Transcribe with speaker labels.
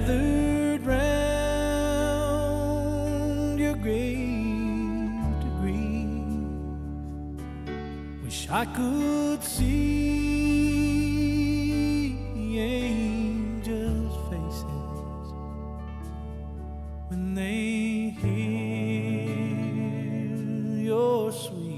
Speaker 1: gathered round your grave to grieve. Wish I could see angels' faces when they hear your sweet.